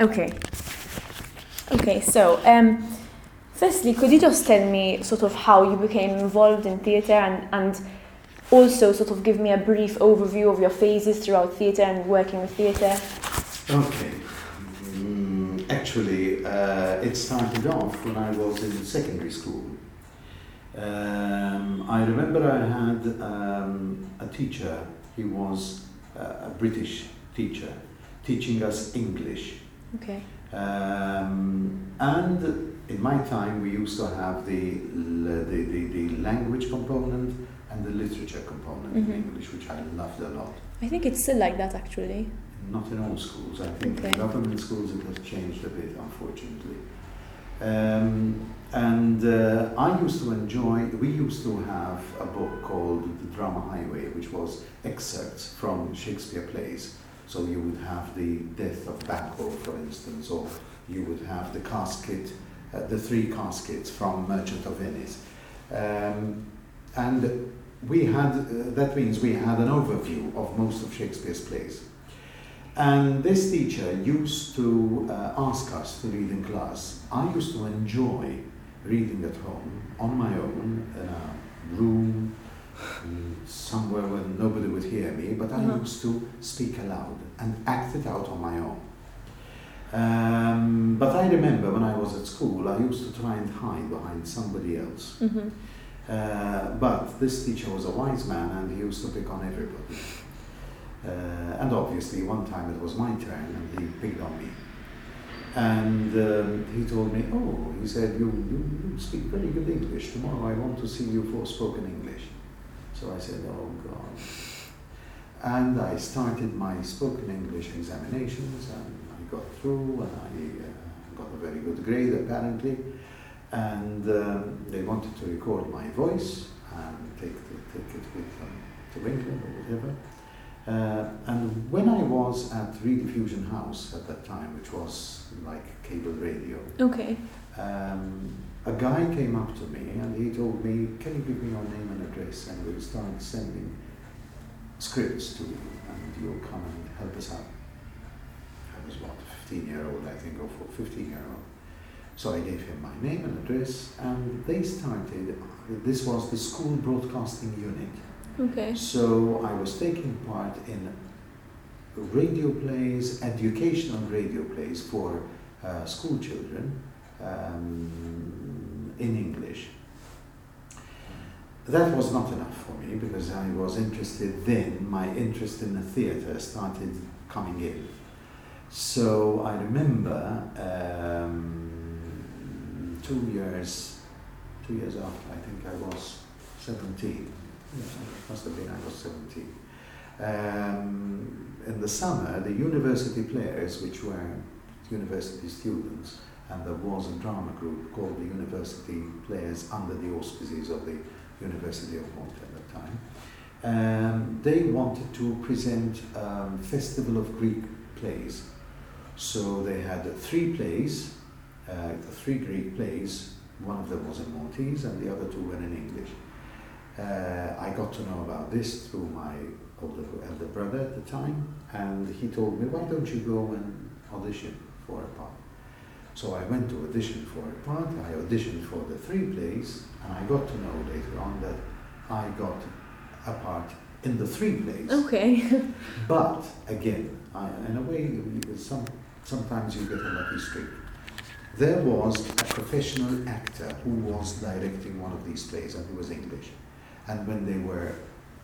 Okay. Okay, so um, firstly, could you just tell me sort of how you became involved in theatre and, and also sort of give me a brief overview of your phases throughout theatre and working with theatre? Okay. Mm, actually, uh, it started off when I was in secondary school. Um, I remember I had um, a teacher, he was uh, a British teacher, teaching us English. Okay. Um, and in my time, we used to have the, the, the, the language component and the literature component Mhm. in English, which I loved a lot. I think it's still like that actually. Not in all schools. I think Okay. in government schools it has changed a bit, unfortunately. Um, and uh, I used to enjoy, we used to have a book called The Drama Highway, which was excerpts from Shakespeare plays. So you would have the death of Banquo, for instance, or you would have the casket, uh, the three caskets from Merchant of Venice. Um, and we had, uh, that means we had an overview of most of Shakespeare's plays. And this teacher used to uh, ask us to read in class. I used to enjoy reading at home on my own in a room somewhere where nobody would hear me, but I Uh-huh. used to speak aloud and act it out on my own. Um, but I remember when I was at school, I used to try and hide behind somebody else. Mm-hmm. Uh, but this teacher was a wise man and he used to pick on everybody. Uh, and obviously, one time it was my turn and he picked on me. And um, he told me, Oh, he said, you, you, you speak very good English. Tomorrow I want to see you for spoken English. So I said, Oh, God. And I started my spoken English examinations and I got through and I uh, got a very good grade apparently and um, they wanted to record my voice and take, the, take it with them to England or whatever. Uh, and when I was at Rediffusion House at that time, which was like cable radio, Okay. um, a guy came up to me and he told me, Can you give me your name and address and we'll start sending scripts to you and you'll come and help us out. I was about 15 year old, I think, or 15 year old. So I gave him my name and address, and they started. This was the school broadcasting unit. Okay. So I was taking part in radio plays, educational radio plays for uh, school children um, in English. That was not enough for me because I was interested then, my interest in the theatre started coming in. So I remember um, two years, two years after, I think I was 17. Yeah, it must have been I was 17. Um, in the summer, the university players, which were university students, and there was a drama group called the University Players under the auspices of the University of Malta at that time. Um, they wanted to present um, Festival of Greek plays. So they had three plays, uh, three Greek plays. One of them was in Maltese, and the other two were in English. Uh, I got to know about this through my older elder brother at the time, and he told me, "Why don't you go and audition for a part?" So I went to audition for a part. I auditioned for the three plays, and I got to know later on that I got a part in the three plays. Okay. But again, I, in a way, some, sometimes you get a lucky streak. There was a professional actor who was directing one of these plays, and he was English. And when they were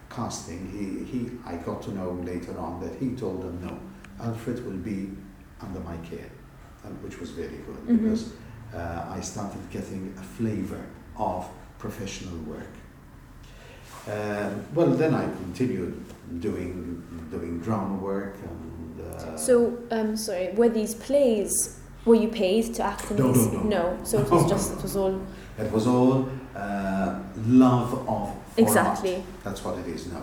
casting, he, he, I got to know later on that he told them, no, Alfred will be under my care, which was very good Mhm. because uh, I started getting a flavor of professional work. Um, well, then I continued doing doing drama work and. Uh, So, um, sorry, were these plays? Were you paid to act in No, these? no, no. So it was just it was all it was all uh, love of for exactly. That's what it is now.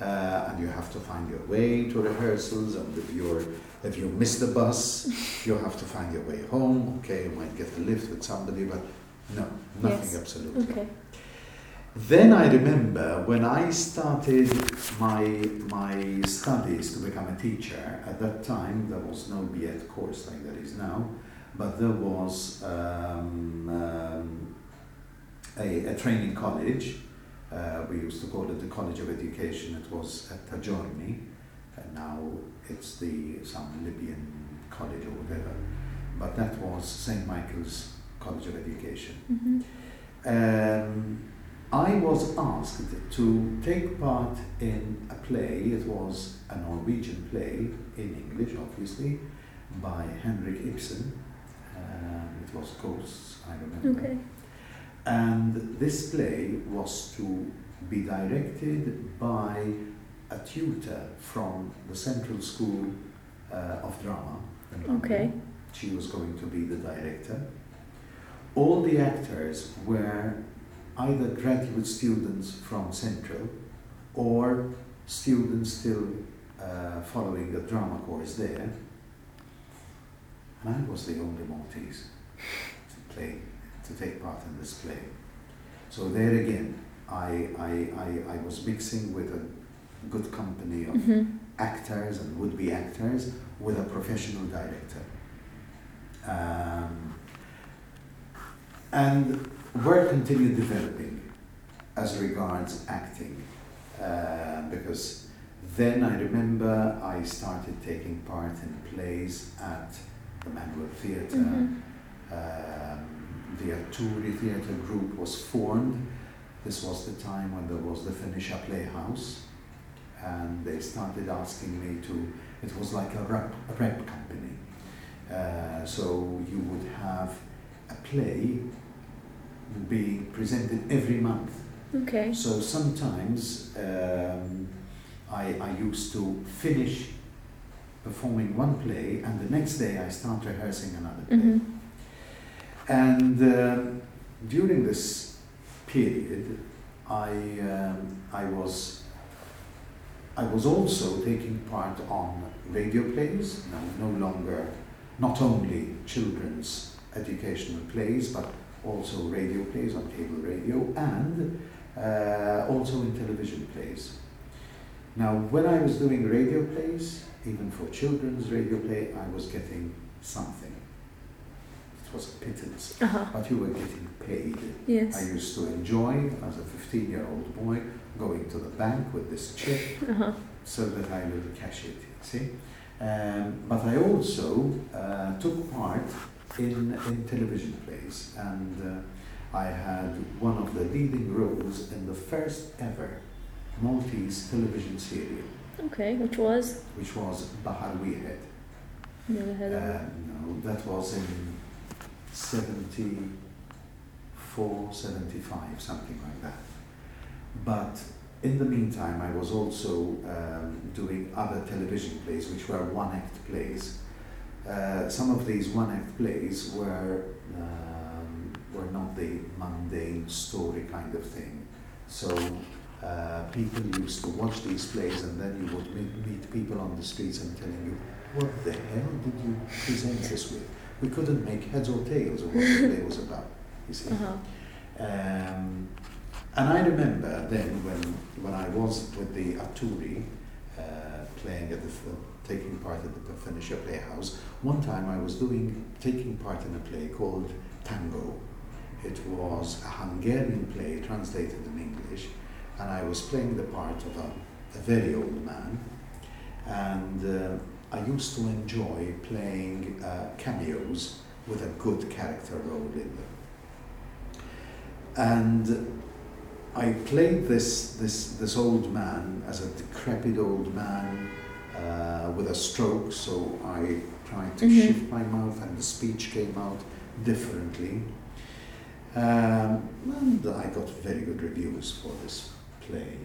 Uh, and you have to find your way to rehearsals, and if you're if you miss the bus, you have to find your way home. Okay, you might get a lift with somebody, but no, nothing Yes. absolutely. Okay. Then I remember when I started my, my studies to become a teacher, at that time there was no BEd course like there is now, but there was um, um, a, a training college. Uh, we used to call it the College of Education. It was at Ta' Giorni, and now it's the some Libyan college or whatever. But that was St. Michael's College of Education. Mhm. Um, I was asked to take part in a play. It was a Norwegian play in English, obviously, by Henrik Ibsen. Um, it was Ghosts, I remember. Okay. And this play was to be directed by a tutor from the Central School uh, of Drama. Okay. She was going to be the director. All the actors were either graduate students from Central or students still uh, following a drama course there. And I was the only Maltese to play, to take part in this play. So there again, I, I, I, I was mixing with a good company of Mhm. actors and would-be actors with a professional director. Um, and work continued developing as regards acting uh, because then I remember I started taking part in plays at the Manoel Theatre. Mhm. Um, the Arturi Theatre Group was formed. This was the time when there was the Phoenicia Playhouse, and they started asking me to. It was like a rep, a company. Uh, so you would have a play being presented every month. Okay. So sometimes um, I, I used to finish performing one play, and the next day I start rehearsing another play. Mhm. And um, during this period, I, um, I, was, I was also taking part on radio plays, no, no longer, not only children's educational plays, but also radio plays on cable radio and uh, also in television plays. Now, when I was doing radio plays, even for children's radio play, I was getting something. It was a pittance Uh-huh. but you were getting paid. Yes. I used to enjoy, as a 15 year old boy, going to the bank with this check Uh-huh. so that I will cash it, see? Um, but I also uh, took part in, in television plays, and uh, I had one of the leading roles in the first ever Maltese television serial, Okay. Which was? which was Bahar Weirhead. Never heard of. Uh, no, that was in 74, 75, something like that. But in the meantime, I was also um, doing other television plays, which were one act plays. Uh, some of these one act plays were, um, were not the mundane story kind of thing. So uh, people used to watch these plays, and then you would meet, meet people on the streets and telling you, what the hell did you present this with? We couldn't make heads or tails of what the play was about, you see. Uh-huh. Um, and I remember then when, when I was with the Arturi, uh, playing at the, taking part at the Phoenicia Playhouse, one time I was doing, taking part in a play called Tango. It was a Hungarian play translated in English, and I was playing the part of a, a very old man. And uh, I used to enjoy playing uh, cameos with a good character role in them. And I played this, this, this old man as a decrepit old man uh, with a stroke, so I tried to Mhm. shift my mouth and the speech came out differently. Um, and I got very good reviews for this play.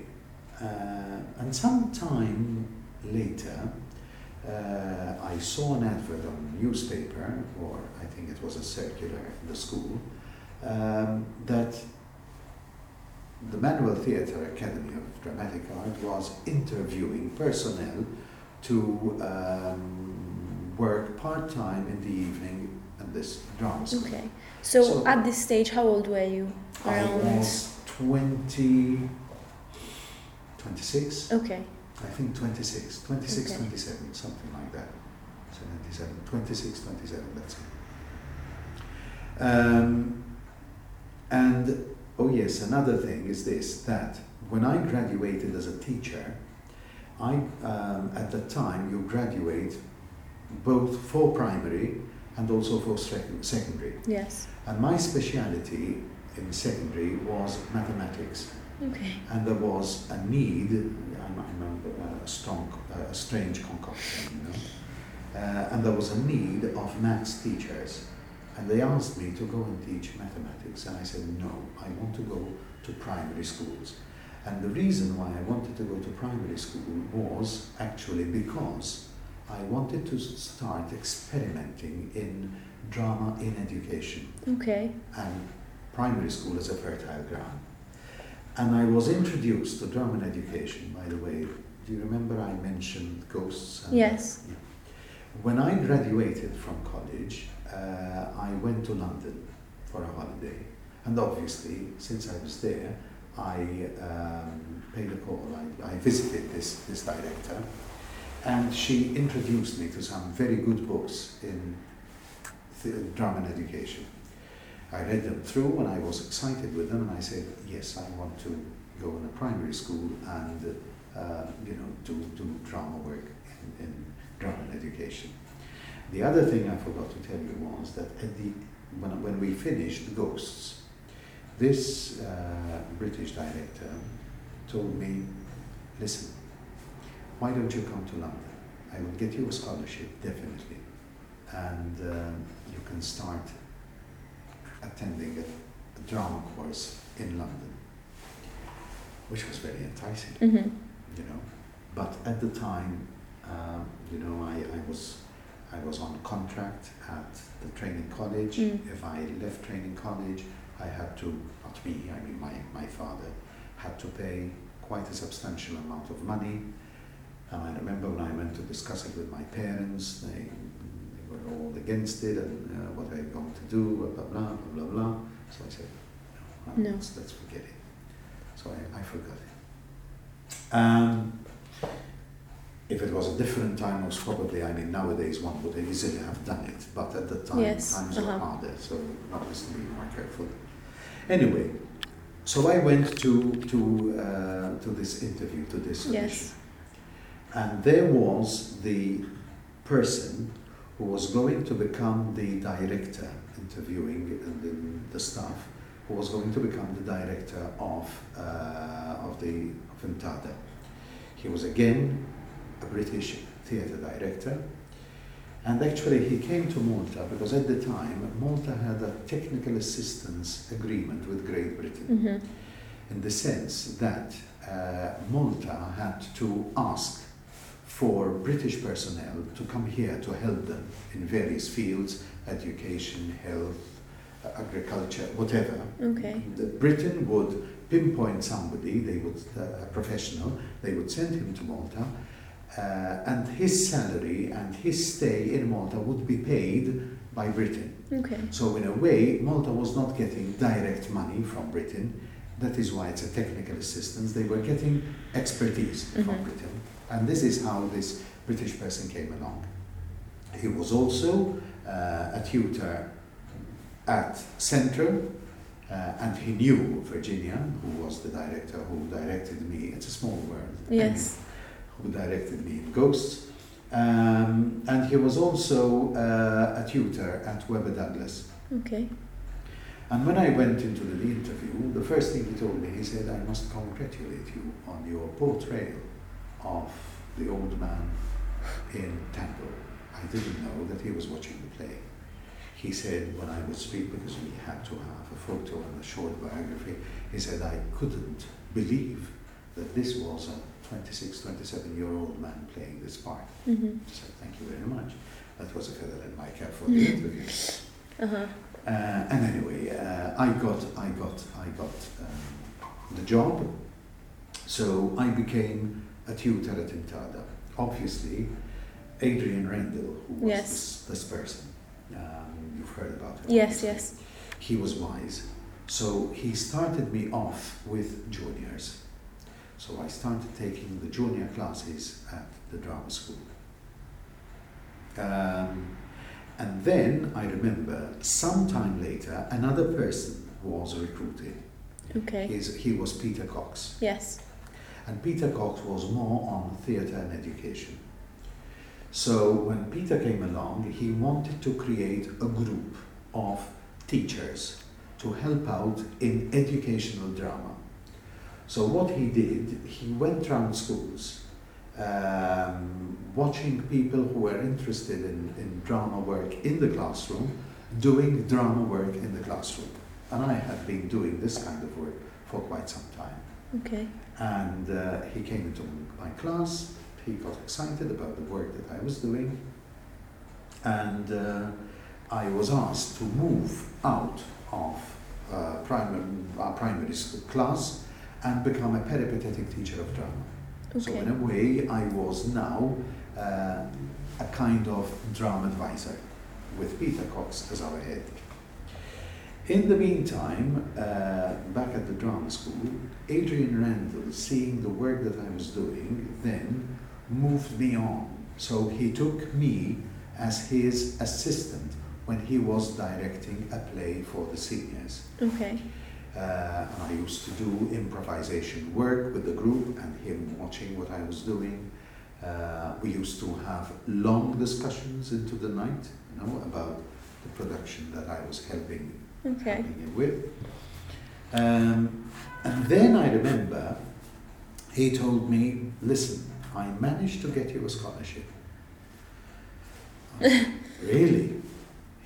Uh, and some time later, uh, I saw an advert on a newspaper, or I think it was a circular in the school, um, that the Manoel Theatre Academy of Dramatic Art was interviewing personnel to um, work part time in the evening at this drama school. Okay. So, So- at this stage, how old were you? I was 20, 26. Okay. I think 26, 26, Okay. 27, something like that. 77, 26, 27, that's it. Um, and, oh yes, another thing is this, that when I graduated as a teacher, I, um, at the time, you graduate both for primary and also for secondary. Yes. And my speciality in secondary was mathematics Okay. and there was a need. I'm, I'm a, a strong, a strange concoction, you know. Uh, and there was a need of maths teachers, and they asked me to go and teach mathematics, and I said no. I want to go to primary schools, and the reason why I wanted to go to primary school was actually because I wanted to start experimenting in drama in education Okay. and primary school is a fertile ground. And I was introduced to drama in education, by the way. Do you remember I mentioned ghosts? and- Yes. Yeah. When I graduated from college, uh, I went to London for a holiday. And obviously, since I was there, I um, paid a call. I, I visited this, this director, and she introduced me to some very good books in drama and education. I read them through and I was excited with them and I said, yes, I want to go in a primary school and, uh, you know, do, do drama work in, in and education. The other thing I forgot to tell you was that at the, when, when we finished Ghosts, this uh, British director told me, listen, why don't you come to London? I will get you a scholarship, definitely. And um, you can start attending a, a drama course in London, which was very enticing, Mm-hmm. you know. But at the time, um, you know, I, I was I was on contract at the training college. Mm. If I left training college, I had to, not me, I mean my, my father, had to pay quite a substantial amount of money. And I remember when I went to discuss it with my parents, they, they were all against it and uh, what are you going to do, blah, blah, blah, blah, blah, blah. So I said, no, No. Let's, let's forget it. So I, I forgot it. Um, if it was a different time, most probably, I mean, nowadays one would easily have done it, but at the time, Yes, times were uh-huh. harder, so obviously be more careful. Anyway, so I went to to uh, to this interview, to this audition, Yes. and there was the person who was going to become the director, interviewing and the, the staff, who was going to become the director of uh, of the of. He was again a British theatre director. And actually, he came to Malta because at the time, Malta had a technical assistance agreement with Great Britain Mm-hmm. in the sense that uh, Malta had to ask for British personnel to come here to help them in various fields education, health, agriculture, whatever. Okay. The Britain would pinpoint somebody, they would, uh, a professional, they would send him to Malta, and his salary and his stay in Malta would be paid by Britain. Okay. So, in a way, Malta was not getting direct money from Britain. That is why it's a technical assistance. They were getting expertise from Mhm. Britain. And this is how this British person came along. He was also uh, a tutor at Central, uh, and he knew Virginia, who was the director who directed me. It's a small world. Yes. Who directed me in Ghosts. Um, and he was also uh, a tutor at Webber Douglas. Okay. And when I went into the interview, the first thing he told me, he said, I must congratulate you on your portrayal of the old man in Tango. I didn't know that he was watching the play. He said, when I would speak, because we had to have a photo and a short biography, he said, I couldn't believe that this was a 26, 27 year old man playing this part. Mm-hmm. Said, thank you very much. That was a feather in my cap for the interview. Uh-huh. Uh, and anyway, uh, I got, I got, I got um, the job. So I became a tutor at Intada. Obviously, Adrian Rendle, who was Yes. this, this person, um, you've heard about him. Yes, obviously. yes. He was wise. So he started me off with juniors. So I started taking the junior classes at the drama school. Um, and then I remember sometime later another person was recruited. Okay. He's, he was Peter Cox. Yes. And Peter Cox was more on theatre and education. So when Peter came along, he wanted to create a group of teachers to help out in educational drama. So what he did, he went around schools, um, watching people who were interested in, in drama work in the classroom, doing drama work in the classroom. And I had been doing this kind of work for quite some time. Okay. And uh, he came into my class, he got excited about the work that I was doing, and uh, I was asked to move out of uh, primary, primary school class and become a peripatetic teacher of drama. So in a way, I was now uh, a kind of drama advisor with Peter Cox as our head. In the meantime, uh, back at the drama school, Adrian Randall, seeing the work that I was doing, then moved me on. So he took me as his assistant when he was directing a play for the seniors. Okay. Uh, I used to do improvisation work with the group and him watching what I was doing. Uh, we used to have long discussions into the night, you know, about the production that I was helping, Okay. helping him with. Um, and then I remember he told me, listen, I managed to get you a scholarship. Said, really?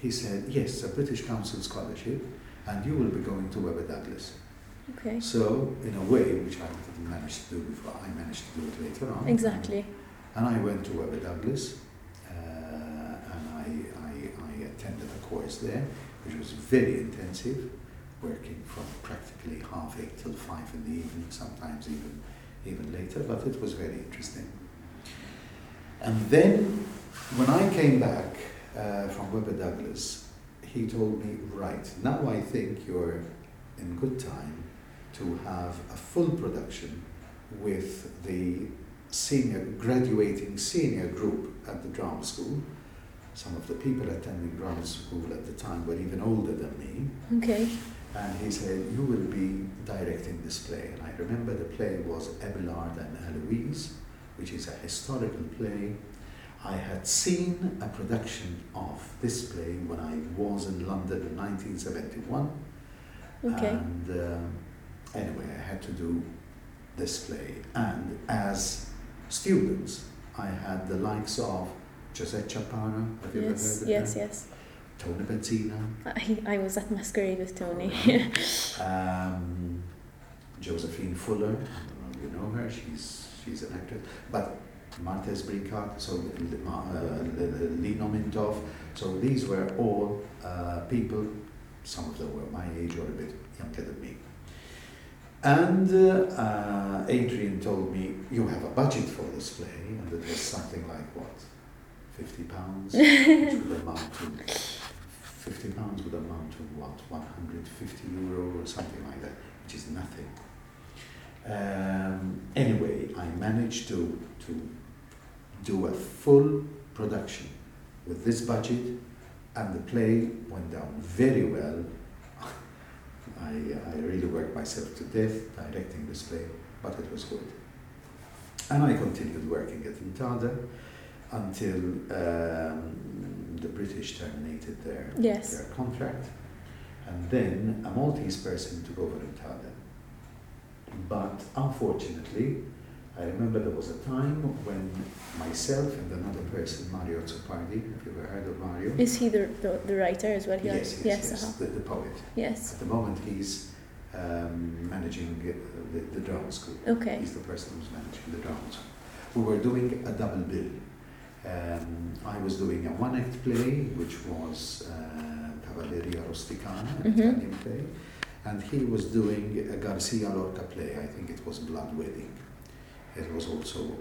He said, yes, a British Council scholarship, and you will be going to Webber Douglas. Okay. So, in a way, which I didn't manage to do before, I managed to do it later on. Exactly. And I went to Webber Douglas, uh, and I, I, I attended a course there, which was very intensive, working from practically half eight till five in the evening, sometimes even, even later, but it was very interesting. And then, when I came back uh, from Webber Douglas, he told me, right, now I think you're in good time to have a full production with the senior, graduating senior group at the drama school. Some of the people attending drama school at the time were even older than me. Okay. And he said, You will be directing this play. And I remember the play was Abelard and Eloise, which is a historical play. I had seen a production of this play when I was in London in 1971. Okay. And um, anyway, I had to do this play. And as students, I had the likes of Josette Ciappara, have you Yes. ever heard of Yes. her? Yes. Tony Benzina, I, I was at Masquerade with Tony. um, Josephine Fuller, I don't know if you know her, she's, she's an actress, but Martez Brinkart, so uh, Lino Mintoff, so these were all uh, people, some of them were my age or a bit younger than me. And uh, uh, Adrian told me, you have a budget for this play, and it was something like what, 50 pounds, which would amount to 50 pounds would amount to what, 150 euro or something like that, which is nothing. Um, anyway, I managed to, to do a full production with this budget, and the play went down very well. I, I really worked myself to death directing this play, but it was good. And I continued working at Intada until um, the British terminated their, Yes. their contract. And then a Maltese person took over Intada. But unfortunately, I remember there was a time when myself and another person, Mario Zopardi, have you ever heard of Mario? Is he the, the, the writer as well? He yes, yes, yes. yes, uh-huh. the, the poet. Yes. At the moment, he's um, managing the, the drama school. Okay. He's the person who's managing the drama school. We were doing a double bill. Um, I was doing a one act play, which was uh, Cavalleria Rusticana, an Mhm. Italian play, and he was doing a Garcia Lorca play, I think it was Blood Wedding. It was also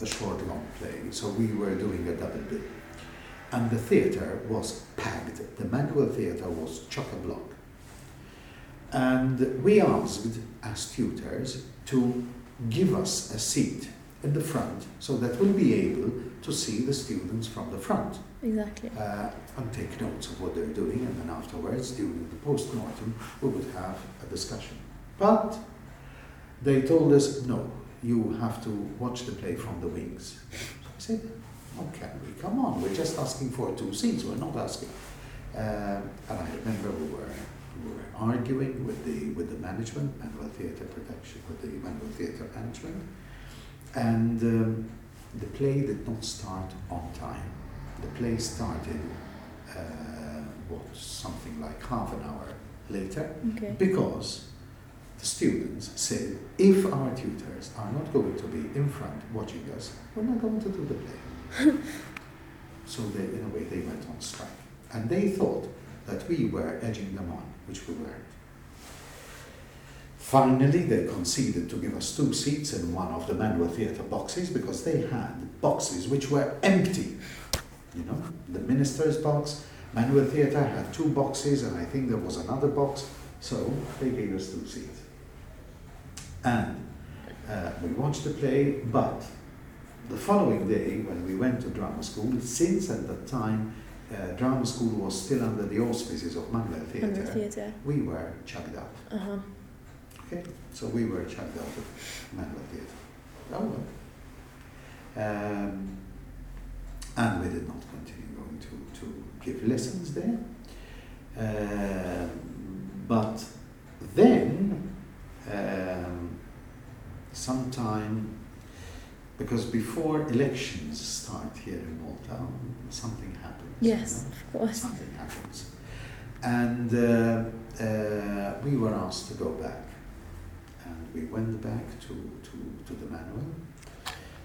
a short, long play, so we were doing a double bill. And the theatre was packed. The Manoel theatre was chock a block. And we asked as tutors to give us a seat in the front so that we'll be able to see the students from the front Exactly. uh, and take notes of what they're doing, and then afterwards, during the post-mortem, we would have a discussion. But they told us, no, you have to watch the play from the wings. So I said, how can we? Come on, we're just asking for two scenes, we're not asking. Um, and I remember we were, we were arguing with the, with the management, Manoel Theatre Production, with the Manoel Theatre Management, and um, the play did not start on time. The play started, uh, what, something like half an hour later, Okay. because students said, if our tutors are not going to be in front watching us, we're not going to do the play. so they, in a way, they went on strike. And they thought that we were edging them on, which we weren't. Finally, they conceded to give us two seats in one of the Manoel Theatre boxes because they had boxes which were empty. You know, the minister's box, Manoel Theatre had two boxes, and I think there was another box, so they gave us two seats. And uh, we watched the play, but the following day, when we went to drama school, since at that time uh, drama school was still under the auspices of Manoel Theatre, theatre. we were chucked out. Uh huh. Okay, so we were chucked out of Manoel Theatre. Oh well. Um, and we did not continue going to, to give lessons there. Um, but then, um, sometime, because before elections start here in Malta, something happens. you Yes, know? of course. something happens. And uh, uh, we were asked to go back. And we went back to, to, to the Manoel.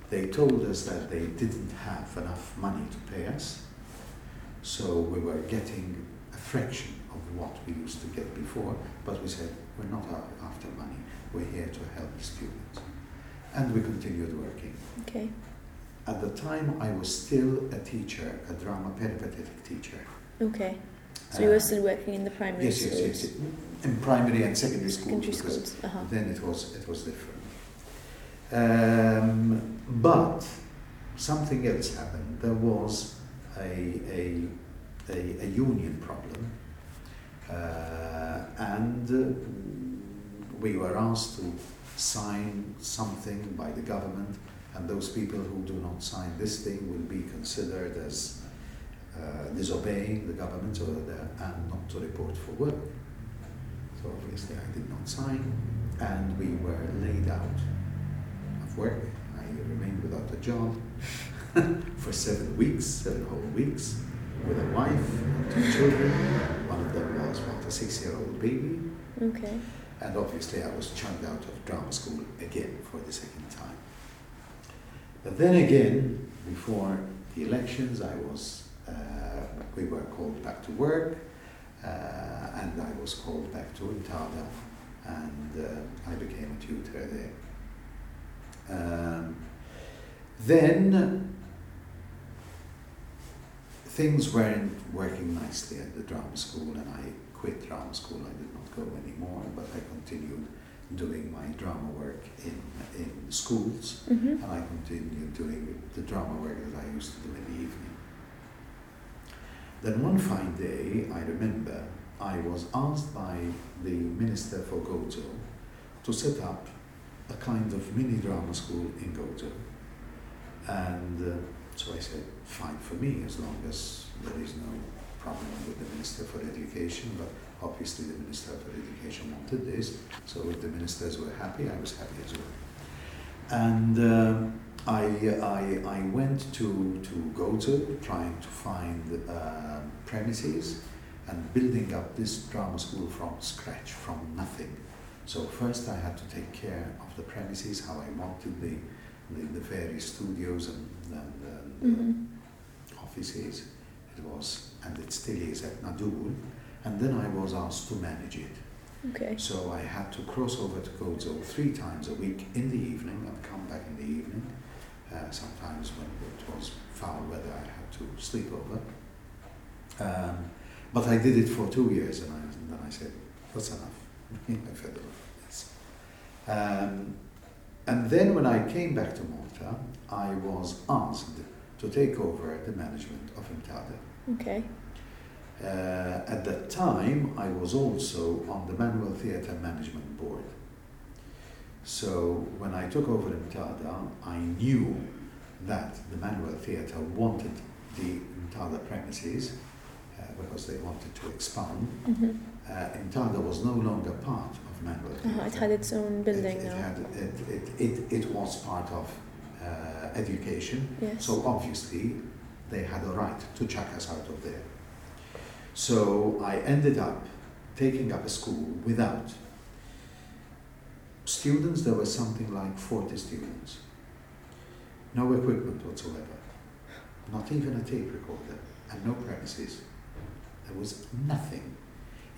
They told us that they didn't have enough money to pay us, so we were getting a fraction of what we used to get before, but we said, we're not a- after money, we're here to help the students. And we continued working. Okay. At the time, I was still a teacher, a drama peripatetic teacher. Okay. So you Uh, were still working in the primary yes, yes, schools? yes, yes. In primary and secondary schools, Secondary schools. Uh huh. then it was it was different. Um, but something else happened. There was a a a, a union problem, uh, and uh, we were asked to sign something by the government, and those people who do not sign this thing will be considered as uh, disobeying the government and not to report for work. So obviously I did not sign, and we were laid out of work. I remained without a job for seven weeks, seven whole weeks, with a wife and two children. One of them was what a six-year-old baby, Okay. and obviously I was chucked out of drama school again for the second time. But then again, before the elections, I was uh, we were called back to work, uh, and I was called back to Intada, and uh, I became a tutor there. Um, then things weren't working nicely at the drama school, and I quit drama school. I did not go anymore, but I continued doing my drama work in in schools, Mhm. and I continued doing the drama work that I used to do in the evening. Then one fine day, I remember, I was asked by the Minister for Gozo to set up a kind of mini drama school in Gozo. And uh, so I said, fine for me, as long as there is no problem with the Minister for Education, but obviously the Minister for Education wanted this, so if the ministers were happy, I was happy as well. And uh, I, I, I went to, to Gozo trying to find uh, premises and building up this drama school from scratch, from nothing. So first I had to take care of the premises, how I wanted the, the, the various studios and, and, Mhm. offices. It was, and it still is at Nadur. And then I was asked to manage it. Okay. So I had to cross over to Gozo three times a week in the evening and come back in the evening. Uh, sometimes when it was foul weather, I had to sleep over. Um, but I did it for two years and, I, and then I said, that's enough. federal, yes. Um, and then when I came back to Malta, I was asked to take over the management of Imtada. Okay. Uh, at that time, I was also on the Manoel Theatre Management Board. So when I took over Imtada, I knew that the Manoel Theatre wanted the Imtada premises uh, because they wanted to expand. Mm-hmm. Uh, Imtada was no longer part of Manoel Theatre. Uh-huh, it had its own building it, it now. Had, it, it, it, it was part of uh, education, yes. so obviously they had a right to chuck us out of there. So I ended up taking up a school without students. There were something like 40 students. No equipment whatsoever. Not even a tape recorder and no premises. There was nothing.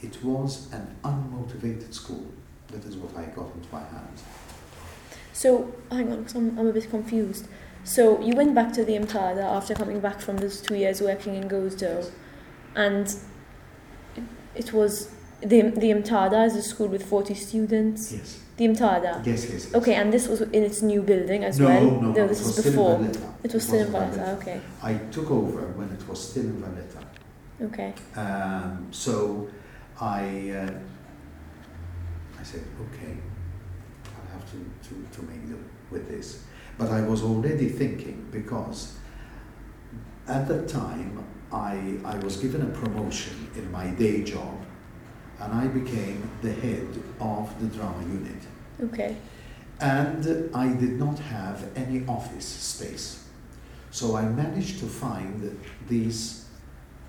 It was an unmotivated school. That is what I got into my hands. So, hang on, 'cause I'm, I'm a bit confused. So, you went back to the Imtada after coming back from those two years working in Gozo, and it, it was the, the Imtada is a school with 40 students. Yes. The Imtada. Yes, yes, yes. Okay, and this was in its new building as no, well? No, no, this it is before. in Valletta. It was still in Valletta, okay. I took over when it was still in Valletta. Okay. Um, so I, uh, I said, okay, to, to, to make do with this. But I was already thinking because at that time I, I was given a promotion in my day job and I became the head of the drama unit. Okay. And I did not have any office space. So I managed to find these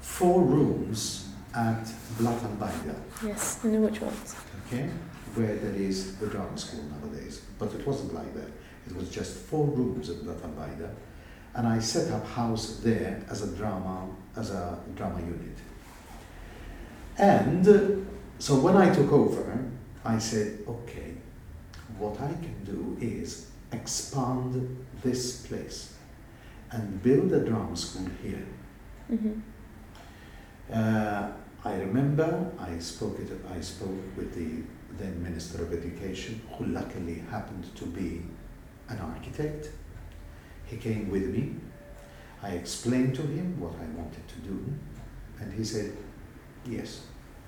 four rooms at Blata l-Bajda, Yes, I know which ones. okay, where there is the drama school nowadays. But it wasn't like that. It was just four rooms at Blata l-Bajda. And I set up house there as a drama, as a drama unit. And so when I took over, I said, okay, what I can do is expand this place and build a drama school here. Mm-hmm. Uh, I remember I spoke, it, I spoke with the then Minister of Education, who luckily happened to be an architect. He came with me. I explained to him what I wanted to do, and he said, "Yes,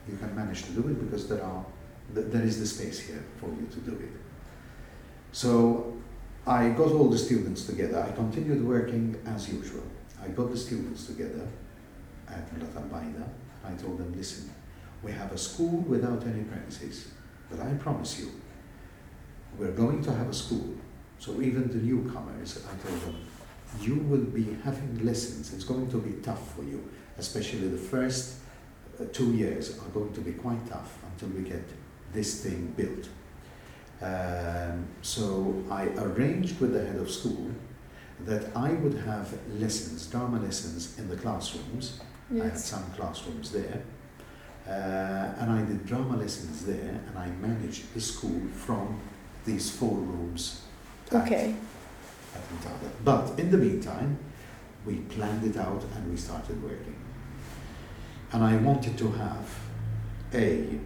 you can manage to do it because there are there is the space here for you to do it." So I got all the students together. I continued working as usual. I got the students together at Blata l-Bajda. I told them, listen, we have a school without any premises, but I promise you, we're going to have a school. So even the newcomers, I told them, you will be having lessons. It's going to be tough for you, especially the first uh, two years are going to be quite tough until we get this thing built. Um, so I arranged with the head of school that I would have lessons, drama lessons in the classrooms. I had some classrooms there. Uh, and I did drama lessons there, and I managed the school from these four rooms at, Okay. at. But in the meantime, we planned it out and we started working. And I wanted to have a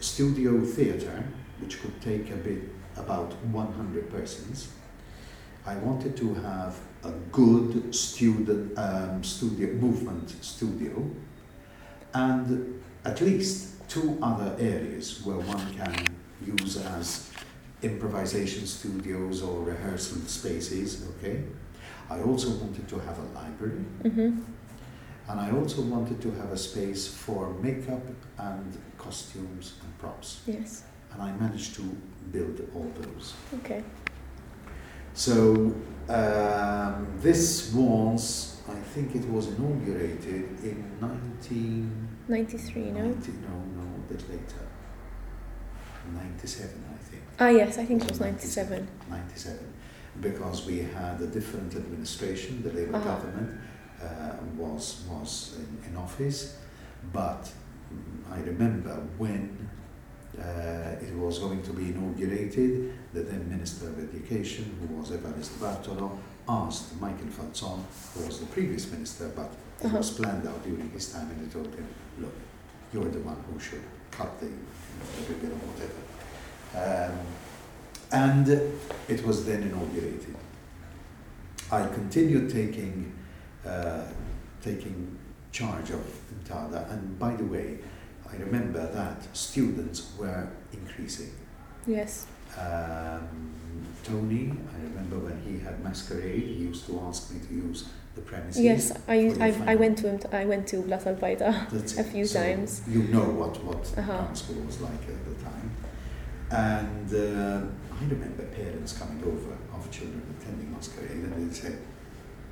studio theatre which could take a bit about 100 persons. I wanted to have a good student um, studio movement studio and at least two other areas where one can use as improvisation studios or rehearsal spaces okay i also wanted to have a library Mm-hmm. and i also wanted to have a space for makeup and costumes and props Yes. and i managed to build all those Okay. so um, this was, I think it was inaugurated in 19... 93, no? 90 no, no, a bit later. 97, I think. Ah, yes, I think it was 97. 97. Because we had a different administration, the Labour Uh-huh. government uh, was, was in, in office. But mm, I remember when uh, it was going to be inaugurated, the then Minister of Education, who was Evarist Bartolo, asked Michael Falzon, who was the previous minister, but it Uh-huh. was planned out during his time, and he told him, look, you're the one who should cut the, the ribbon or whatever. Um, and it was then inaugurated. I continued taking, uh, taking charge of Intada, and by the way, I remember that students were increasing. Yes. Um, Tony, I remember when he had masquerade, he used to ask me to use the premises. Yes, I, I, I went to him. I went to Blata l-Bajda. A few So times. You know what what Uh-huh. school was like at the time, and uh, I remember parents coming over of children attending masquerade, and they'd say,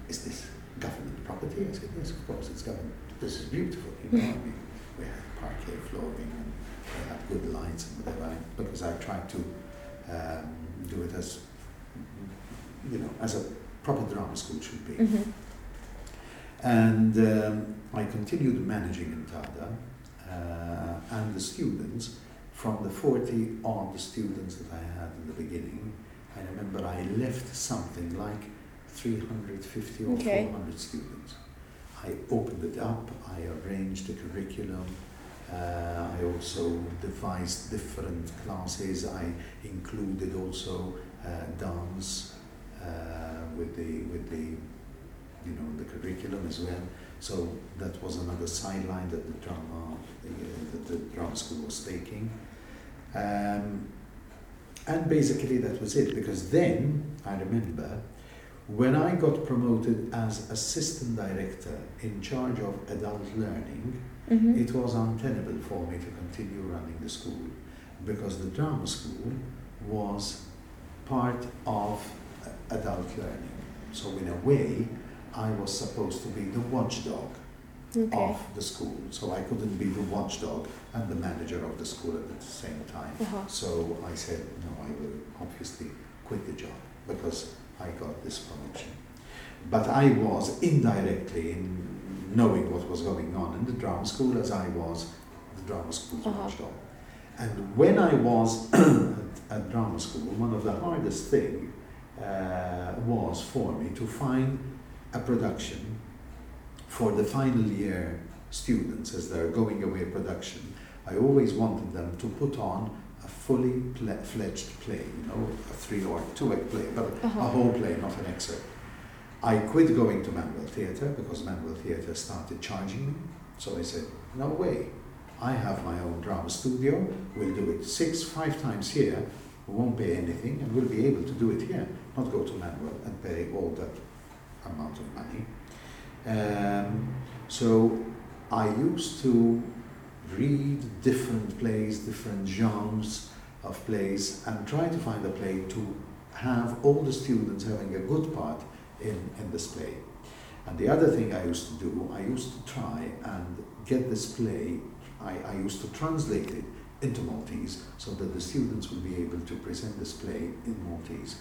"Is this government property?" I said, "Yes, of course, it's government. This is beautiful. You know, I mean, we had parquet flooring and we had good lights and whatever." Because I tried to um, do it as you know as a proper drama school should be. hmm And um, I continued managing Imtada, uh, and the students, from the 40 odd students that I had in the beginning, I remember I left something like 350 or Okay. 400 students. I opened it up, I arranged the curriculum, uh, I also devised different classes, I included also uh, dance uh, with the with the you know the curriculum as well. So that was another sideline that the drama the, that the drama school was taking. Um, and basically that was it because then I remember when I got promoted as assistant director in charge of adult learning, hmm it was untenable for me to continue running the school because the drama school was part of adult learning. So in a way, I was supposed to be the watchdog Okay. of the school. So I couldn't be the watchdog and the manager of the school at the same time. Uh-huh. So I said, no, I will obviously quit the job because I got this promotion. But I was indirectly in knowing what was going on in the drama school as I was the drama school's Uh-huh. watchdog. And when I was at, drama school, one of the hardest thing uh, was for me to find a production for the final year students as they're going away production. I always wanted them to put on a fully ple- fledged play, you know, a three or two act play, but Uh-huh. a whole play, not an excerpt. I quit going to Manoel Theatre because Manoel Theatre started charging me. So I said, no way. I have my own drama studio. We'll do it six, five times here. We won't pay anything and we'll be able to do it here, not go to Manoel and pay all that amount of money. Um, so I used to read different plays, different genres of plays, and try to find a play to have all the students having a good part in, in this play. And the other thing I used to do, I used to try and get this play, I, I used to translate it into Maltese so that the students would be able to present this play in Maltese.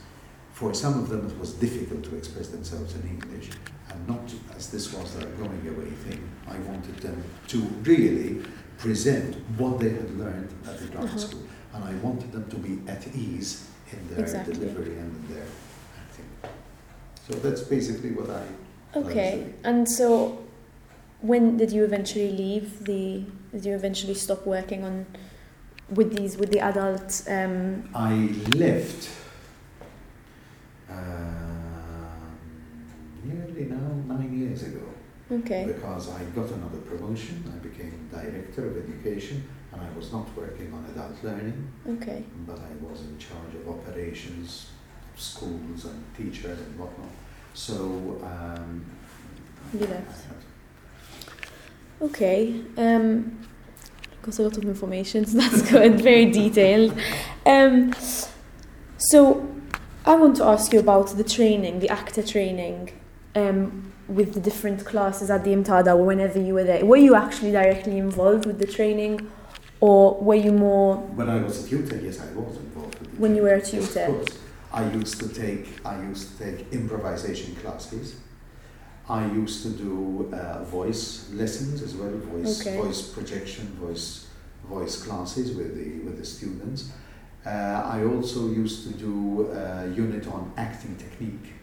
For some of them, it was difficult to express themselves in English, and not as this was their going away thing. I wanted them to really present what they had learned at the drama Uh-huh. school, and I wanted them to be at ease in their Exactly. delivery and in their. So that's basically what I. Okay. And so, when did you eventually leave the? Did you eventually stop working on with these with the adult? Um, I left um, nearly now nine years ago okay. because I got another promotion. I became director of education, and I was not working on adult learning, Okay. but I was in charge of operations, schools, and teachers and whatnot. So um, You left. Okay. Um, got a lot of information, so that's good. Very detailed. Um, so, I want to ask you about the training, the actor training, um, with the different classes at the Imtada or whenever you were there. Were you actually directly involved with the training, or were you more When I was a tutor, yes, I was involved. When you were a Yes, tutor? Course. I used to take I used to take improvisation classes. I used to do uh, voice lessons as well, voice Okay. voice projection, voice voice classes with the with the students. Uh, I also used to do a unit on acting technique.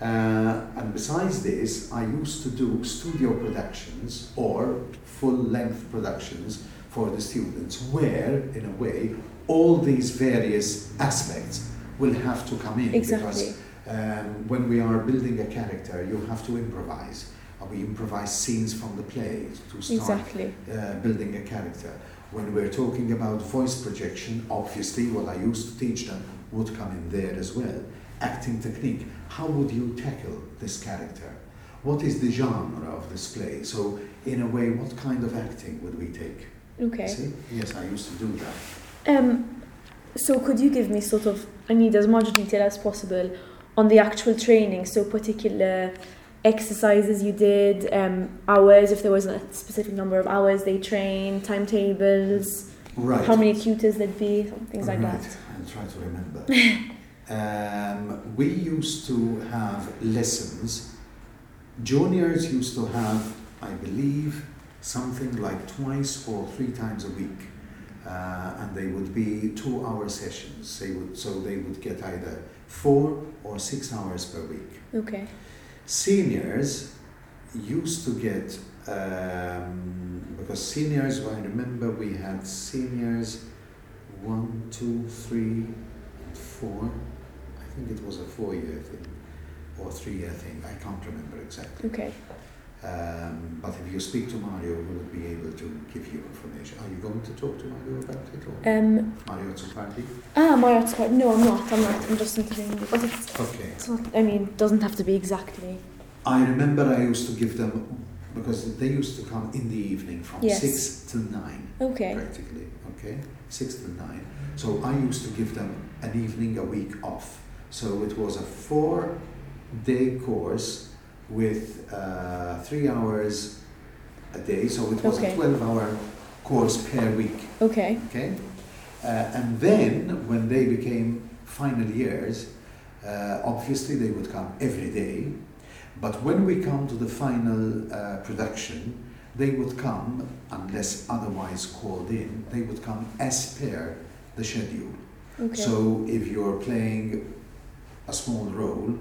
Uh, and besides this, I used to do studio productions or full length productions for the students where, in a way, all these various aspects will have to come in Exactly. because um, when we are building a character, you have to improvise. We improvise scenes from the play to start Exactly. uh, building a character. When we're talking about voice projection, obviously what I used to teach them would come in there as well. Acting technique. How would you tackle this character? What is the genre of this play? So, in a way, what kind of acting would we take? Okay. See? Yes, I used to do that. Um, so could you give me sort of, I need as much detail as possible on the actual training, so particular exercises you did, um, hours, if there was a specific number of hours they trained, timetables, Right. how many tutors there'd be, things like right. that. I'll try to remember. um, we used to have lessons. Juniors used to have, I believe, something like twice or three times a week. Uh, and they would be two-hour sessions. They would, so they would get either four or six hours per week. Okay. Seniors used to get um, because seniors. I remember we had seniors one, two, three, and four. I think it was a four-year thing or three-year thing. I can't remember exactly. Okay. Um, but if you speak to Mario, he would be able to give you information. Are you going to talk to Mario about it or Um, Mario Azzopardi? ah, art's quite, no, I'm not, I'm not, I'm just interviewing you, but it's, Okay. it's not, I mean, doesn't have to be exactly. I remember I used to give them because they used to come in the evening from Yes. six till nine, Okay. practically. Okay, six till nine. So I used to give them an evening a week off. So it was a four-day course with uh, three hours a day. So it was Okay. a twelve-hour course per week. Okay. Okay, uh, and then when they became final years, uh, obviously they would come every day. But when we come to the final uh, production, they would come, unless otherwise called in, they would come as per the schedule. Okay. So if you're playing a small role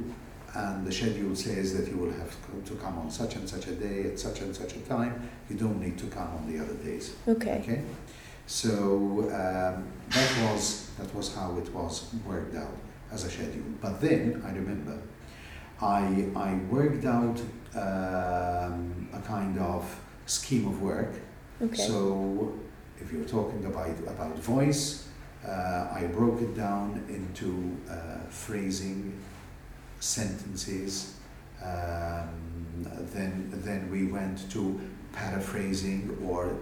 and the schedule says that you will have to come on such and such a day at such and such a time, you don't need to come on the other days. okay. Okay, so um, that was that was how it was worked out as a schedule. But then I remember I I worked out um, a kind of scheme of work. Okay. So if you're talking about about voice, uh, I broke it down into uh, phrasing, sentences. Um, then then we went to paraphrasing or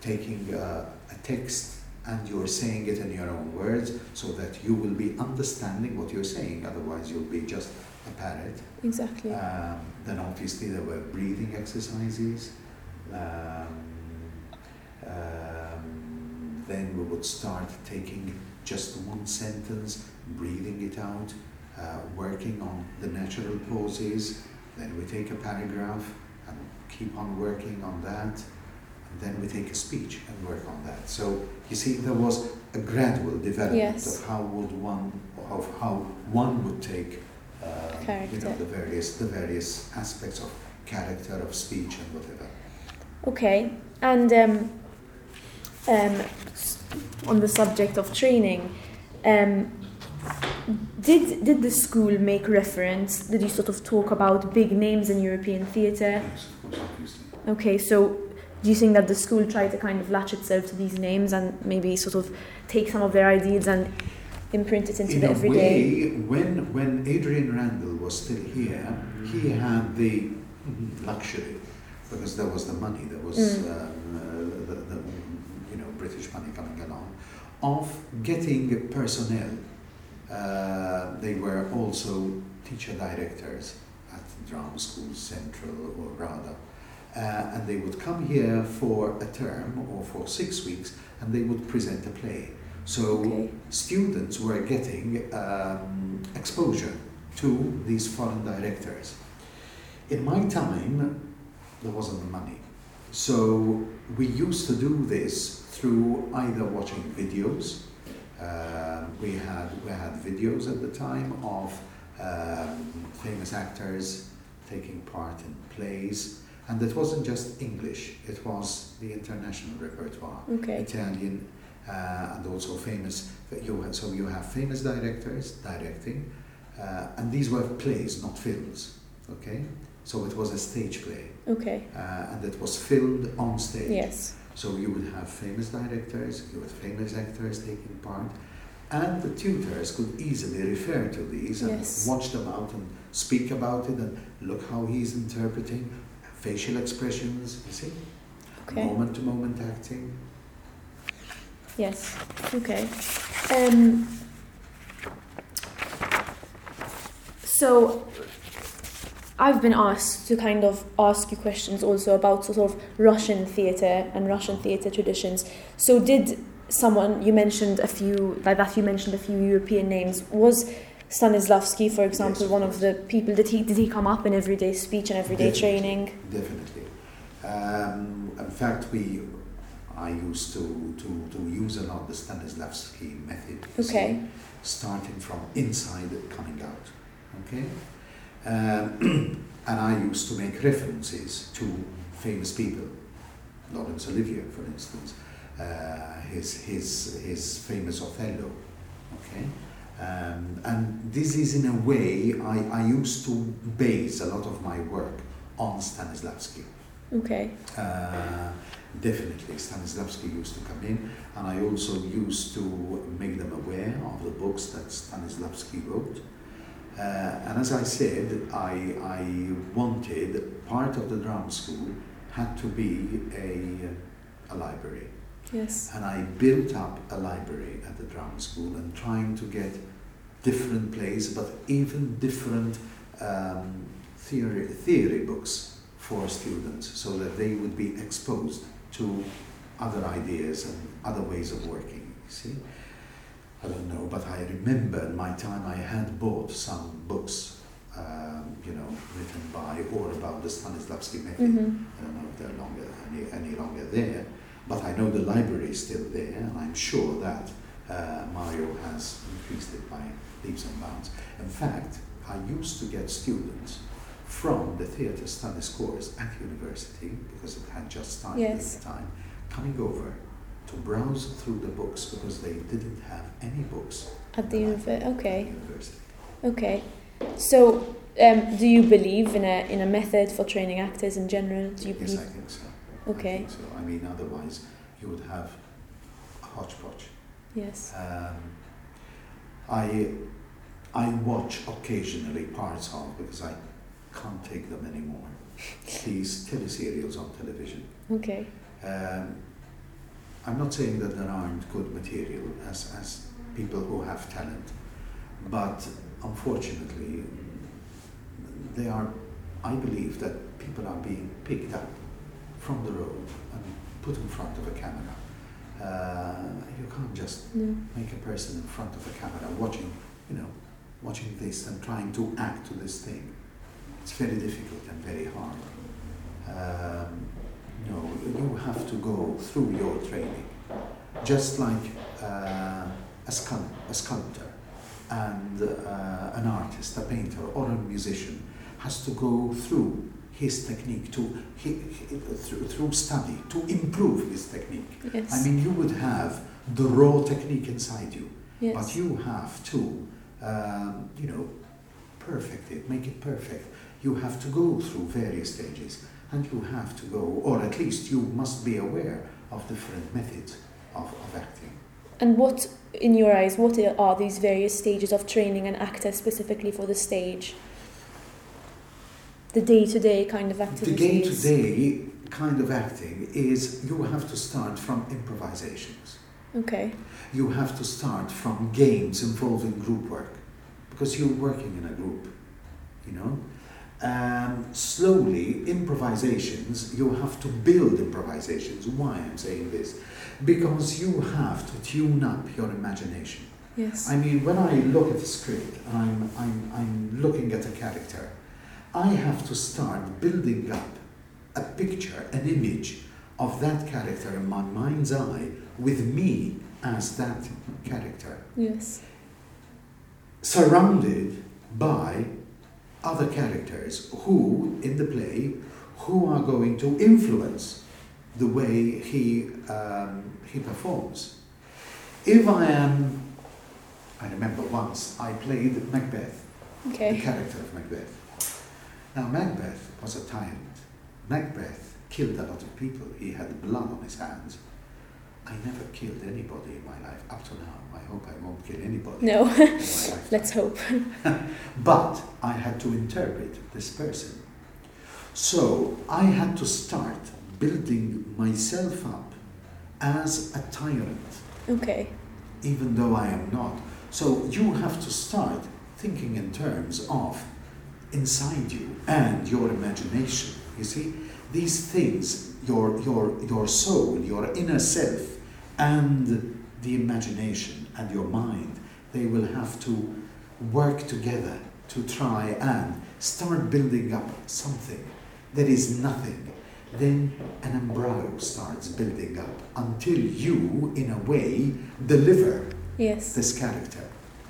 taking uh, a text and you're saying it in your own words so that you will be understanding what you're saying. Otherwise, you'll be just a parrot. exactly. Um, then obviously there were breathing exercises. Um, um, then we would start taking just one sentence, breathing it out, uh, working on the natural pauses. Then we take a paragraph and keep on working on that. And then we take a speech and work on that. So you see, there was a gradual development Yes. of how would one, of how one would take uh, you know, the various the various aspects of character, of speech, and whatever. Okay, and um, um, on the subject of training, um, did did the school make reference? Did you sort of talk about big names in European theatre? Yes, of course, obviously. Okay, so do you think that the school tried to kind of latch itself to these names and maybe sort of take some of their ideas and imprint it into In the a everyday? way, when when Adrian Rendle was still here, he had the luxury because there was the money, there was Mm. um, uh, the, the you know British money coming along, of getting personnel. Uh, they were also teacher directors at drama school central or rather uh, and they would come here for a term or for six weeks and they would present a play. So Okay. students were getting um, exposure to these foreign directors. In my time there wasn't the money. So we used to do this through either watching videos uh, we had we had videos at the time of um, famous actors taking part in plays. And it wasn't just English, it was the international repertoire. Okay. Italian, uh, and also famous. You so you have famous directors directing, uh, and these were plays, not films. Okay, so it was a stage play, Okay. uh, and it was filmed on stage. Yes. So you would have famous directors, you had famous actors taking part, and the tutors could easily refer to these and Yes. watch them out and speak about it and look how he's interpreting facial expressions. You see, Okay. moment to moment acting. Yes. Okay. Um, so I've been asked to kind of ask you questions also about sort of Russian theatre and Russian theatre traditions. So did someone you mentioned a few like that you mentioned a few European names was Stanislavski, for example, Yes, one of the people did he did he come up in everyday speech and everyday Definitely. training? Definitely. Um, in fact, we, I used to, to, to use a lot the Stanislavski method. you see, Okay. starting from inside coming out. Okay? Um, and I used to make references to famous people. Laurence Olivier, for instance, uh, his, his, his famous Othello. Okay? Um, and this is in a way I, I used to base a lot of my work on Stanislavski. Okay. Uh, definitely, Stanislavski used to come in, and I also used to make them aware of the books that Stanislavski wrote. Uh, and as I said, I, I wanted part of the drama school had to be a, a library. Yes. And I built up a library at the drama school and trying to get different plays, but even different um, theory, theory books for students so that they would be exposed to other ideas and other ways of working. You see? I don't know, but I remember in my time I had bought some books, um, you know, written by or about the Stanislavski method. hmm I don't know if they're longer any, any longer there, but I know the library is still there, and I'm sure that uh, Mario has increased it by leaps and bounds. In fact, I used to get students from the theatre studies course at university because it had just started Yes. at the time, coming over to browse through the books because they didn't have any books At the university. Okay. university. Okay. So, um, do you believe in a in a method for training actors in general? Do you Yes, believe? I think so. I Okay. think so. I mean, otherwise you would have a hodgepodge. Yes. Um, I I watch occasionally parts of because I can't take them anymore. These teleserials on television. Okay. Um, I'm not saying that there aren't good material as as people who have talent, but unfortunately, they are. I believe that people are being picked up from the road and put in front of a camera. Uh, you can't just No. make a person in front of a camera watching, you know, watching this and trying to act to this thing. It's very difficult and very hard. Um, you you have to go through your training, just like uh, a, scul- a sculptor and uh, an artist, a painter, or a musician has to go through his technique to he, he- through, through study to improve his technique. Yes. I mean, you would have the raw technique inside you, yes. but you have to, um, you know, perfect it, make it perfect. You have to go through various stages, and you have to go, or at least you must be aware of different methods of, of acting. And what, in your eyes, what are these various stages of training an actor specifically for the stage? The day-to-day kind of acting? The day-to-day kind of acting is you have to start from improvisations. Okay. You have to start from games involving group work because you're working in a group, you know. Um, slowly, improvisations, you have to build improvisations. Why I'm saying this? Because you have to tune up your imagination. Yes. I mean, when I look at the script, I'm, I'm, I'm looking at a character, I have to start building up a picture, an image of that character in my mind's eye with me as that character, yes. surrounded by other characters who, in the play, who are going to influence the way he, um, he performs. If I am, I remember once I played Macbeth, the character of Macbeth. Now, Macbeth was a tyrant. Macbeth killed a lot of people. He had blood on his hands. I never killed anybody in my life up to now. I hope I won't kill anybody. No. in my lifetime. Let's hope. But I had to interpret this person. So I had to start building myself up as a tyrant, Okay. even though I am not. So you have to start thinking in terms of inside you and your imagination. You see, these things, your, your, your soul, your inner self, and the imagination and your mind, they will have to work together to try and start building up something that is nothing. Then an embryo starts building up until you, in a way, deliver Yes. this character.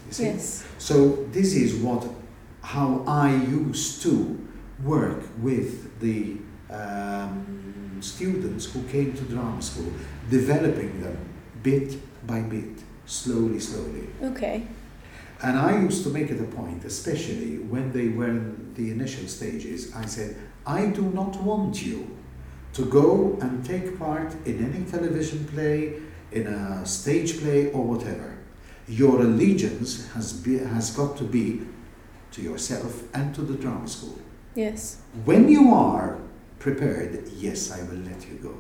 You see? Yes. So this is what how I used to work with the um, students who came to drama school, developing them bit by bit, slowly, slowly. Okay. And I used to make it a point, especially when they were in the initial stages, I said, I do not want you to go and take part in any television play, in a stage play, or whatever. Your allegiance has, be, has got to be to yourself and to the drama school. Yes. When you are prepared, yes, I will let you go.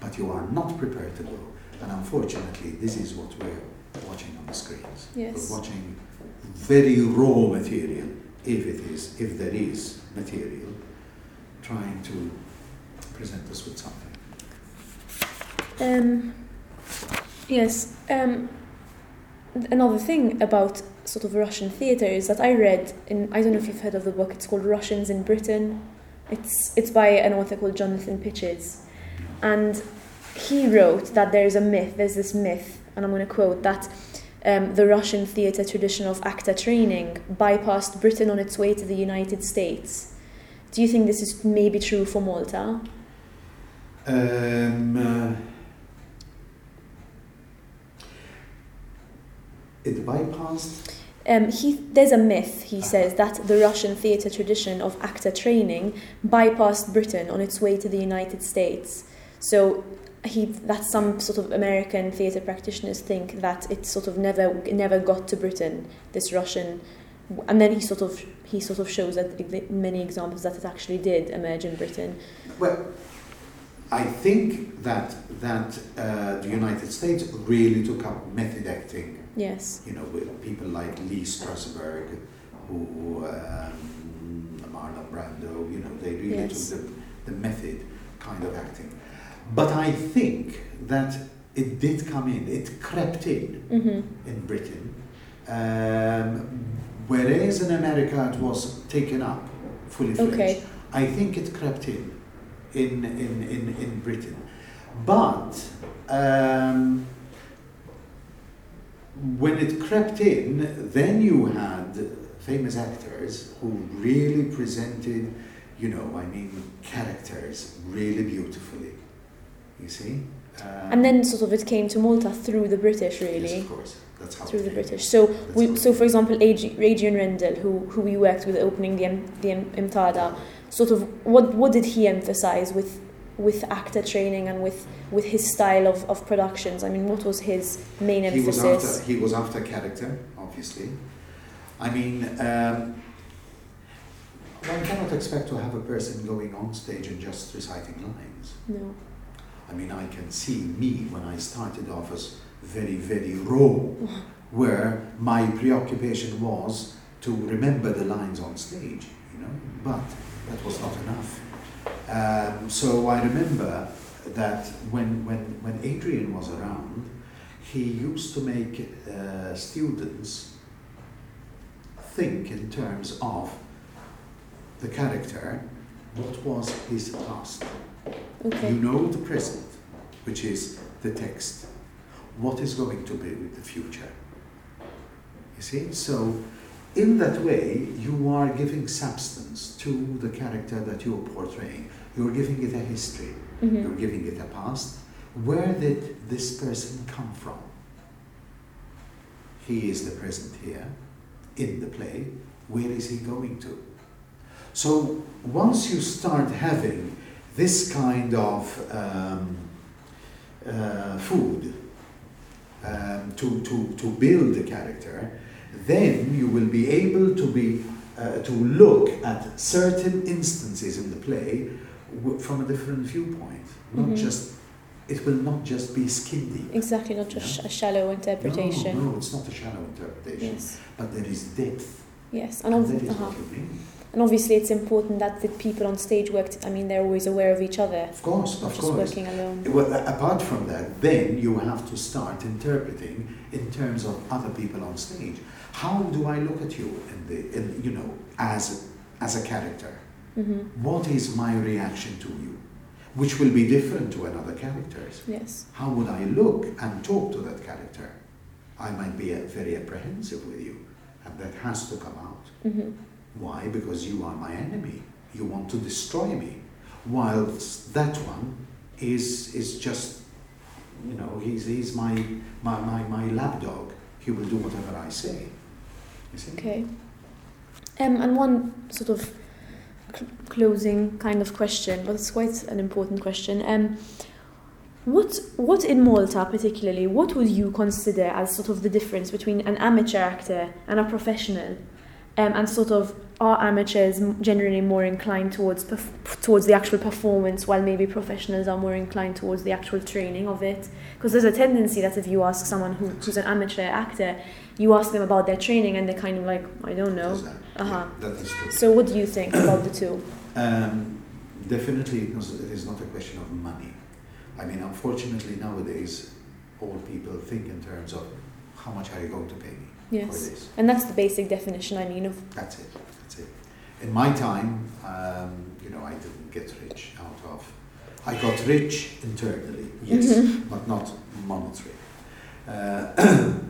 But you are not prepared to go. And unfortunately, this is what we're watching on the screens. Yes. We're watching very raw material, if it is, if there is material, trying to present us with something. Um, yes. Um, another thing about sort of Russian theatre is that I read in I don't know if you've heard of the book. It's called Russians in Britain. It's it's by an author called Jonathan Pitches, and he wrote that there is a myth. There's this myth, and I'm going to quote that. Um, the Russian theatre tradition of actor training bypassed Britain on its way to the United States. Do you think this is maybe true for Malta? Um, uh, it bypassed. Um, he, there's a myth, he says, that the Russian theatre tradition of actor training bypassed Britain on its way to the United States. So he, that some sort of American theatre practitioners think that it sort of never never got to Britain, this Russian, and then he sort of he sort of shows that many examples that it actually did emerge in Britain. Well, I think that that uh, the United States really took up method acting. Yes, You know, with people like Lee Strasberg, who um, Marlon Brando. You know, they really Yes. took the, the method kind of acting. But I think that it did come in. It crept in hmm in Britain, um, whereas in America it was taken up fully fledged. Okay. I think it crept in in in in, in Britain, but um, when it crept in, then you had famous actors who really presented, you know, I mean, characters really beautifully. You see. Um, and then sort of it came to Malta through the British, really. Yes, of course. That's how through the. British. So, That's we, so for example, Adri- Adrian Rendle, who, who we worked with opening the, the Imtada, sort of what, what did he emphasize with, with actor training and with, with his style of, of productions? I mean, what was his main he was emphasis? after he was after character, obviously. I mean, um, one cannot expect to have a person going on stage and just reciting lines. No. I mean, I can see me when I started off as very, very raw, where my preoccupation was to remember the lines on stage, you know, but that was not enough. Um, so I remember that when, when, when Adrian was around, he used to make uh, students think in terms of the character, what was his past. Okay. You know the present, which is the text. What is going to be with the future? You see? So, in that way, you are giving substance to the character that you're portraying. You're giving it a history. Mhm. You're giving it a past. Where did this person come from? He is the present here in the play. Where is he going to? So once you start having this kind of um, uh, food um, to, to, to build the character, then you will be able to be uh, to look at certain instances in the play from a different viewpoint. Not Mhm. just it will not just be skin deep. Exactly, not just a shallow interpretation. No, no, it's not a shallow interpretation, Yes, but there is depth. yes, and, And that is uh-huh. what you mean. and obviously it's important that the people on stage work. I mean, they're always aware of each other, Of course, of just course. working alone. Well, apart from that, then you have to start interpreting in terms of other people on stage. How do I look at you in the, in, you know, as as a character? Hmm What is my reaction to you? Which will be different to another character's. Yes. How would I look and talk to that character? I might be uh, very apprehensive with you, and that has to come out. hmm Why? Because you are my enemy. You want to destroy me. Whilst that one is is just, you know, he's, he's my, my, my, my lapdog. He will do whatever I say. Okay. Um, and one sort of closing kind of question, but it's quite an important question. Um, what what in Malta particularly, what would you consider as sort of the difference between an amateur actor and a professional? Um, and sort of are amateurs generally more inclined towards towards the actual performance, while maybe professionals are more inclined towards the actual training of it? Because there's a tendency that if you ask someone who, who's an amateur actor, you ask them about their training, and they're kind of like, I don't know. Uh-huh. yeah, that is true. So what do you think about the two? Um, definitely, it is not a question of money. I mean, unfortunately, nowadays, all people think in terms of how much are you going to pay me for Yes. this. And that's the basic definition, I mean, of That's it. That's it. In my time, um, you know, I didn't get rich out of. I got rich internally, yes, Mhm. but not monetary. Uh,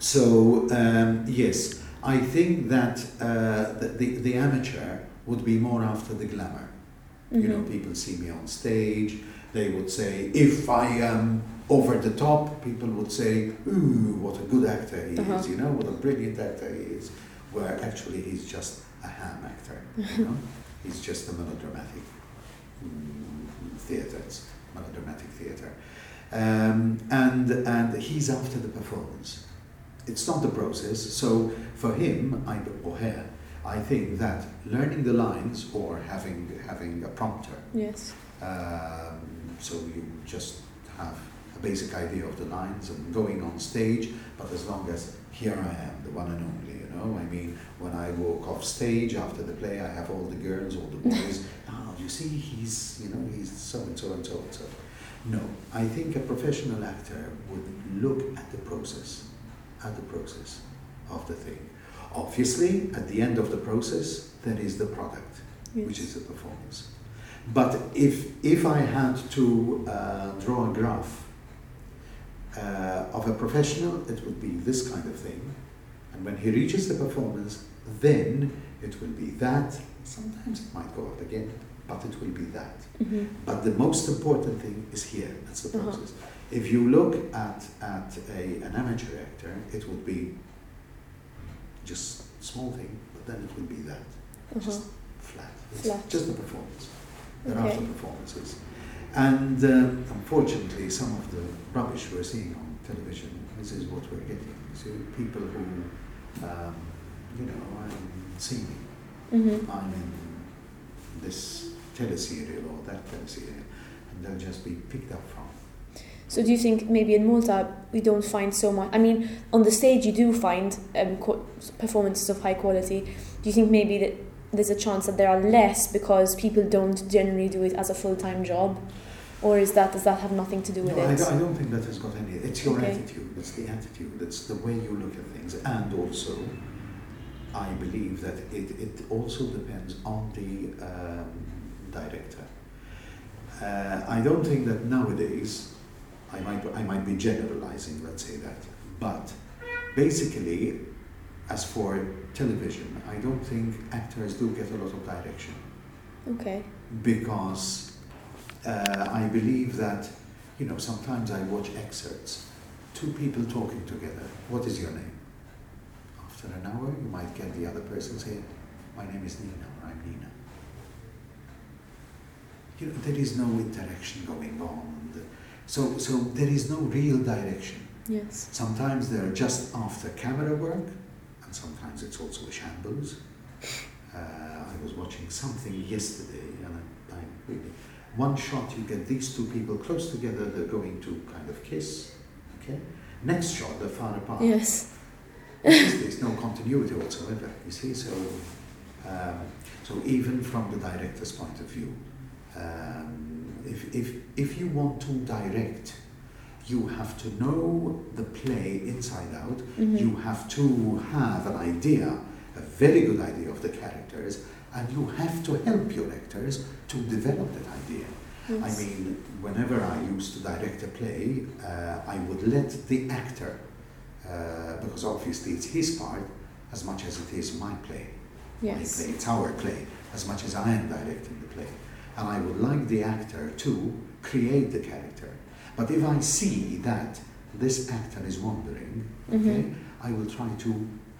so um, yes, I think that uh, the, the the amateur would be more after the glamour. You know, Mhm. people see me on stage. They would say, if I am over the top, people would say, "Ooh, what a good actor he Uh-huh. is! You know, what a brilliant actor he is." Where actually he's just a ham actor. You know, he's just a melodramatic mm, theatre. It's melodramatic theatre, um, and and he's after the performance. It's not the process. So for him, I, or her, I think that learning the lines or having having a prompter yes. um, so you just have a basic idea of the lines and going on stage, but as long as here I am, the one and only, you know, I mean, when I walk off stage after the play, I have all the girls, all the boys, oh, you see, he's, you know, he's so and so and so and so. No, I think a professional actor would look at the process, at the process of the thing. Obviously, at the end of the process, there is the product yes. which is the performance. But if, if I had to uh, draw a graph uh, of a professional, it would be this kind of thing. And when he reaches the performance, then it will be that. Sometimes it might go up again, but it will be that. Mhm. But the most important thing is here. That's the Uh-huh. If you look at, at a, an amateur actor, it would be just small thing, but then it will be that Uh-huh. just flat. It's Flat. just the performance. There Okay. are the performances. And um, unfortunately, some of the rubbish we're seeing on television, this is what we're getting. So people who, um, you know, I'm seeing, Mhm. I'm in this teleserial or that teleserial, and they'll just be picked up from. So do you think maybe in Malta we don't find so much? I mean, on the stage you do find um, co- performances of high quality. Do you think maybe that there's a chance that there are less because people don't generally do it as a full time job, or is that does that have nothing to do with No, I it? don't, I don't think that has got any. It's your Okay. attitude. It's the attitude. It's the way you look at things, and also, I believe that it, it also depends on the um, director. Uh, I don't think that nowadays, I might I might be generalizing. Let's say that, but basically, as for television, I don't think actors do get a lot of direction. Okay. because uh, I believe that, you know, sometimes I watch excerpts, two people talking together. What is your name? After an hour, you might get the other person saying, My name is Nina, or I'm Nina. You know, there is no interaction going on. So, so there is no real direction. Yes. Sometimes they're just after camera work, and sometimes it's also a shambles. Uh, I was watching something yesterday, and I, I really, one shot you get these two people close together, they're going to kind of kiss. Okay. Next shot, they're far apart. Yes. There's no continuity whatsoever. You see, so um, so even from the director's point of view, um, if, if if you want to direct, you have to know the play inside out. Mhm. You have to have an idea, a very good idea of the characters, and you have to help your actors to develop that idea. Yes. I mean, whenever I used to direct a play, uh, I would let the actor, uh, because obviously it's his part as much as it is my play. My play, it's our play, as much as I am directing. And I would like the actor to create the character. But if I see that this actor is wandering, okay, Mhm. I will try to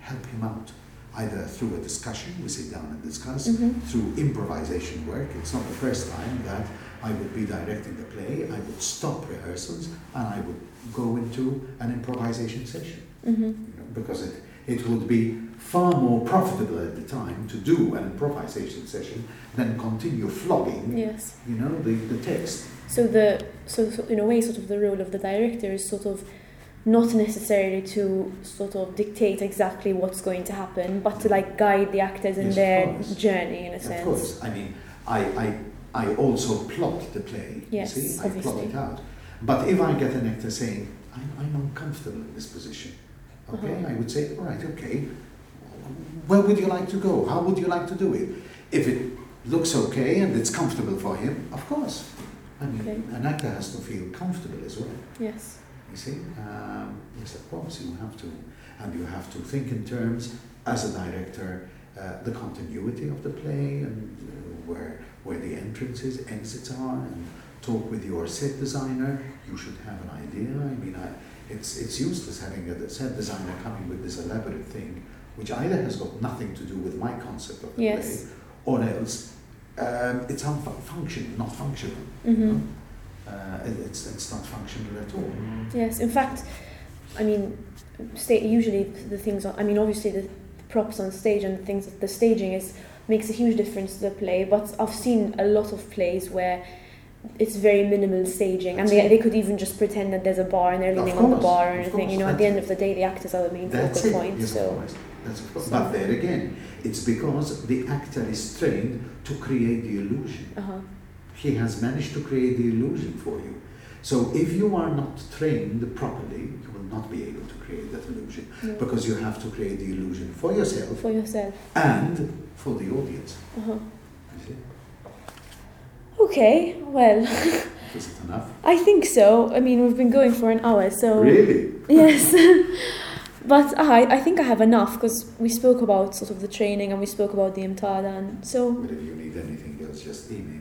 help him out. Either through a discussion, we sit down and discuss, Mhm. through improvisation work. It's not the first time that I would be directing the play. I would stop rehearsals and I would go into an improvisation session. Mhm. You know, because it, it would be far more profitable at the time to do an improvisation session than continue flogging, Yes. you know, the, the text. So the so, so in a way, sort of the role of the director is sort of not necessarily to sort of dictate exactly what's going to happen, but to like guide the actors in Yes, their journey in a Of sense. course, I mean, I, I, I also plot the play. Yes, you see, I plot it out. But if I get an actor saying, I'm, I'm uncomfortable in this position, okay. I would say, all right, okay, where would you like to go? How would you like to do it? If it looks okay and it's comfortable for him, of course. I mean, Okay. an actor has to feel comfortable as well. Yes. You see, um, yes, of course, you have to, and you have to think in terms as a director, uh, the continuity of the play and uh, where where the entrances, exits are, and talk with your set designer. You should have an idea. I mean, I, it's it's useless having a set designer coming with this elaborate thing, which either has got nothing to do with my concept of the Yes. play, or else um, it's unfunctional, not functional. Mhm. Uh, it- it's, it's not functional at all. Yes. In fact, I mean, sta- usually the things. On, I mean, obviously the props on stage and the things. The staging is makes a huge difference to the play. But I've seen a lot of plays where it's very minimal staging, and they, they could even just pretend that there's a bar and they're leaning on the bar or anything. course, You know, at the end of the day, the actors are the main That's focal it. point. Yes, so. That's course. But there again, it's because the actor is trained to create the illusion. Uh-huh. He has managed to create the illusion for you. So if you are not trained properly, you will not be able to create that illusion Yeah. because you have to create the illusion for yourself For yourself. and for the audience. Uh-huh. Okay, well, Is it enough? I think so. I mean, we've been going for an hour, so. Really? Yes. but uh, I, I think I have enough because we spoke about sort of the training and we spoke about the imtada, and so. But if you need anything else, just email me.